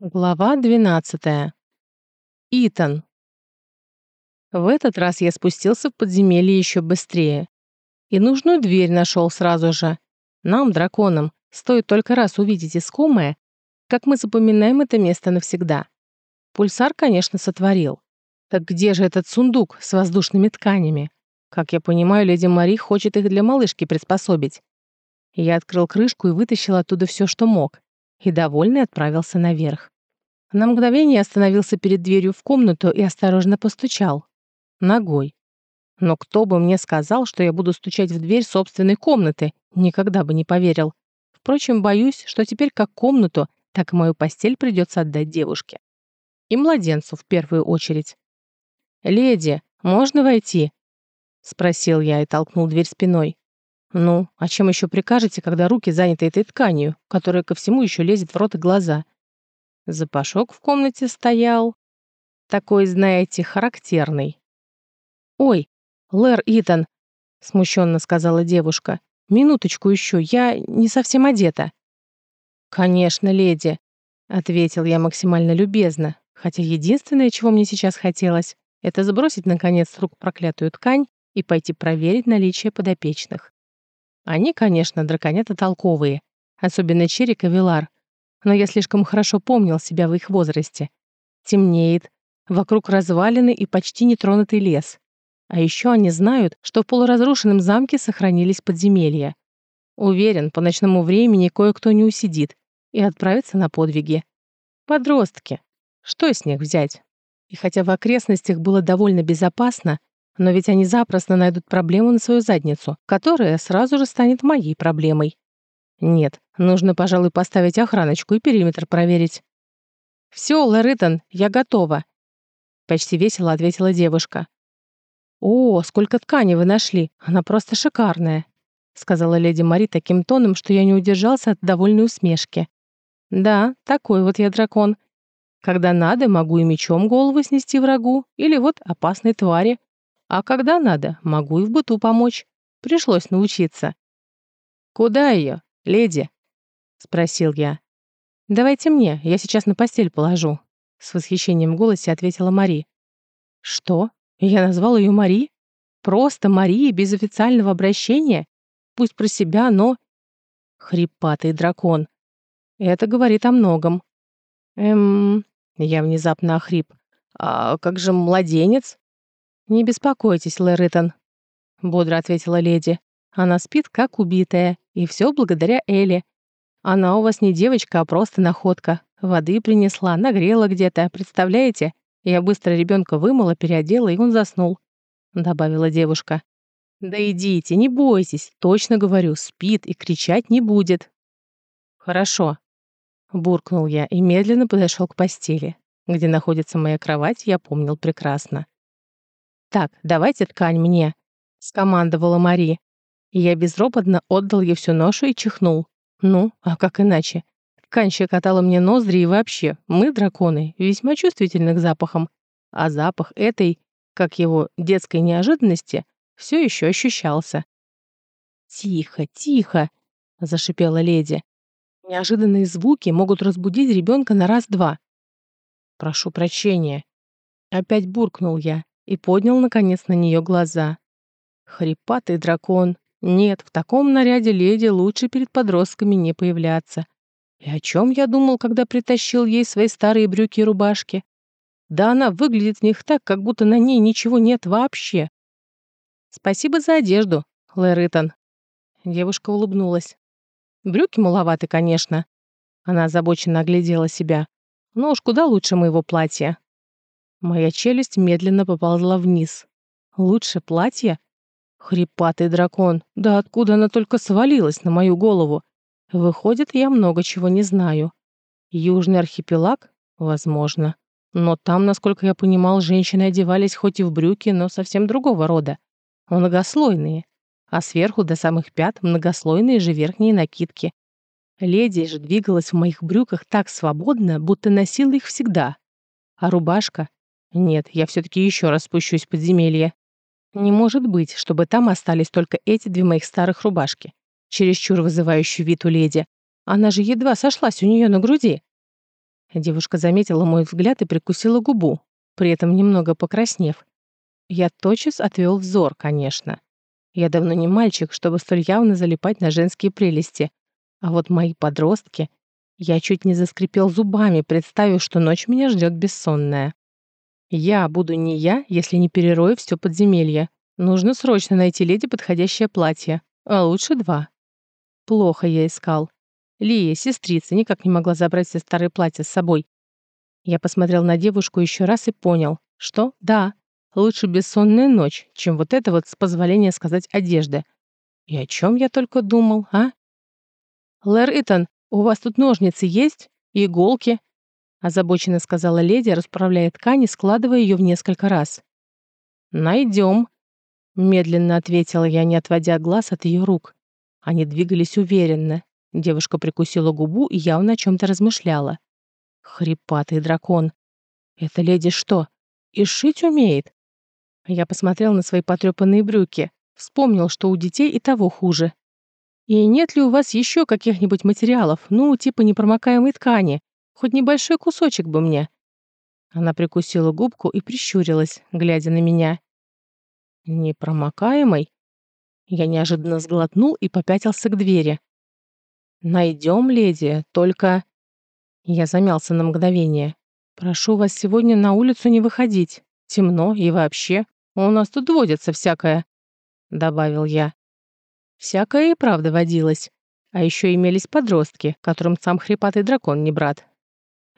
Глава 12. Итан. В этот раз я спустился в подземелье еще быстрее. И нужную дверь нашел сразу же. Нам, драконам, стоит только раз увидеть искомое, как мы запоминаем это место навсегда. Пульсар, конечно, сотворил. Так где же этот сундук с воздушными тканями? Как я понимаю, леди Мари хочет их для малышки приспособить. Я открыл крышку и вытащил оттуда все, что мог и, довольный, отправился наверх. На мгновение остановился перед дверью в комнату и осторожно постучал. Ногой. Но кто бы мне сказал, что я буду стучать в дверь собственной комнаты, никогда бы не поверил. Впрочем, боюсь, что теперь как комнату, так и мою постель придется отдать девушке. И младенцу в первую очередь. «Леди, можно войти?» — спросил я и толкнул дверь спиной. «Ну, а чем еще прикажете, когда руки заняты этой тканью, которая ко всему еще лезет в рот и глаза?» Запашок в комнате стоял. Такой, знаете, характерный. «Ой, Лэр Итан», — смущенно сказала девушка, «минуточку еще, я не совсем одета». «Конечно, леди», — ответил я максимально любезно, хотя единственное, чего мне сейчас хотелось, это сбросить, наконец, с рук проклятую ткань и пойти проверить наличие подопечных. Они, конечно, драконята толковые, особенно Черик и Вилар. Но я слишком хорошо помнил себя в их возрасте. Темнеет, вокруг развалины и почти нетронутый лес. А еще они знают, что в полуразрушенном замке сохранились подземелья. Уверен, по ночному времени кое-кто не усидит и отправится на подвиги. Подростки. Что с них взять? И хотя в окрестностях было довольно безопасно, но ведь они запросто найдут проблему на свою задницу, которая сразу же станет моей проблемой. Нет, нужно, пожалуй, поставить охраночку и периметр проверить. «Все, Лоритон, я готова», — почти весело ответила девушка. «О, сколько ткани вы нашли, она просто шикарная», — сказала леди Мари таким тоном, что я не удержался от довольной усмешки. «Да, такой вот я дракон. Когда надо, могу и мечом голову снести врагу, или вот опасной твари. А когда надо, могу и в быту помочь. Пришлось научиться. «Куда ее, леди?» — спросил я. «Давайте мне, я сейчас на постель положу», — с восхищением в голосе ответила Мари. «Что? Я назвал ее Мари? Просто Мари, без официального обращения? Пусть про себя, но...» Хрипатый дракон. Это говорит о многом. Эм... Я внезапно охрип. «А как же младенец?» «Не беспокойтесь, Лэритон», — бодро ответила леди. «Она спит, как убитая, и все благодаря Элли. Она у вас не девочка, а просто находка. Воды принесла, нагрела где-то, представляете? Я быстро ребенка вымыла, переодела, и он заснул», — добавила девушка. «Да идите, не бойтесь, точно говорю, спит и кричать не будет». «Хорошо», — буркнул я и медленно подошел к постели. Где находится моя кровать, я помнил прекрасно. «Так, давайте ткань мне», — скомандовала Мари. И я безропотно отдал ей всю ношу и чихнул. Ну, а как иначе? Ткань щекотала мне ноздри и вообще, мы, драконы, весьма чувствительны к запахам. А запах этой, как его, детской неожиданности, все еще ощущался. «Тихо, тихо!» — зашипела леди. «Неожиданные звуки могут разбудить ребенка на раз-два». «Прошу прощения». Опять буркнул я и поднял, наконец, на нее глаза. Хрипатый дракон. Нет, в таком наряде леди лучше перед подростками не появляться. И о чем я думал, когда притащил ей свои старые брюки и рубашки? Да она выглядит в них так, как будто на ней ничего нет вообще. Спасибо за одежду, Лэритон. Девушка улыбнулась. Брюки маловаты, конечно. Она озабоченно оглядела себя. Но уж куда лучше моего платья. Моя челюсть медленно поползла вниз. Лучше платье? Хрипатый дракон. Да откуда она только свалилась на мою голову? Выходит, я много чего не знаю. Южный архипелаг? Возможно. Но там, насколько я понимал, женщины одевались хоть и в брюки, но совсем другого рода. Многослойные. А сверху до самых пят многослойные же верхние накидки. Леди же двигалась в моих брюках так свободно, будто носила их всегда. А рубашка нет, я все-таки еще раз спущусь в подземелье. Не может быть, чтобы там остались только эти две моих старых рубашки. Чересчур вызывающий вид у леди. Она же едва сошлась у нее на груди. Девушка заметила мой взгляд и прикусила губу, при этом немного покраснев. Я тотчас отвел взор, конечно. Я давно не мальчик, чтобы столь явно залипать на женские прелести. А вот мои подростки... Я чуть не заскрипел зубами, представив, что ночь меня ждет бессонная. Я буду не я, если не перерою все подземелье. Нужно срочно найти леди подходящее платье, а лучше два. Плохо я искал. Лия, сестрица, никак не могла забрать все старые платья с собой. Я посмотрел на девушку еще раз и понял, что да, лучше бессонная ночь, чем вот это вот, с позволения сказать, одежда. И о чем я только думал, а? Лэр Итан, у вас тут ножницы есть? Иголки? Озабоченно сказала леди, расправляя ткань и складывая ее в несколько раз. Найдем, Медленно ответила я, не отводя глаз от ее рук. Они двигались уверенно. Девушка прикусила губу и явно о чем-то размышляла. Хрипатый дракон. Это леди что, и шить умеет? Я посмотрел на свои потрепанные брюки. Вспомнил, что у детей и того хуже. И нет ли у вас еще каких-нибудь материалов, ну, типа непромокаемой ткани? Хоть небольшой кусочек бы мне. Она прикусила губку и прищурилась, глядя на меня. Непромокаемый? Я неожиданно сглотнул и попятился к двери. Найдем, леди, только... Я замялся на мгновение. Прошу вас сегодня на улицу не выходить. Темно и вообще. У нас тут водится всякое, добавил я. Всякое и правда водилось. А еще имелись подростки, которым сам хрипатый дракон не брат.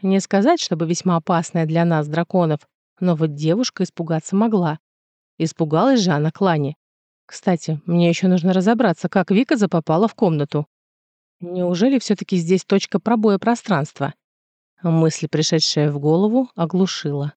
Не сказать, чтобы весьма опасная для нас, драконов, но вот девушка испугаться могла. Испугалась же она Клани. Кстати, мне еще нужно разобраться, как Вика запопала в комнату. Неужели все-таки здесь точка пробоя пространства? Мысль, пришедшая в голову, оглушила.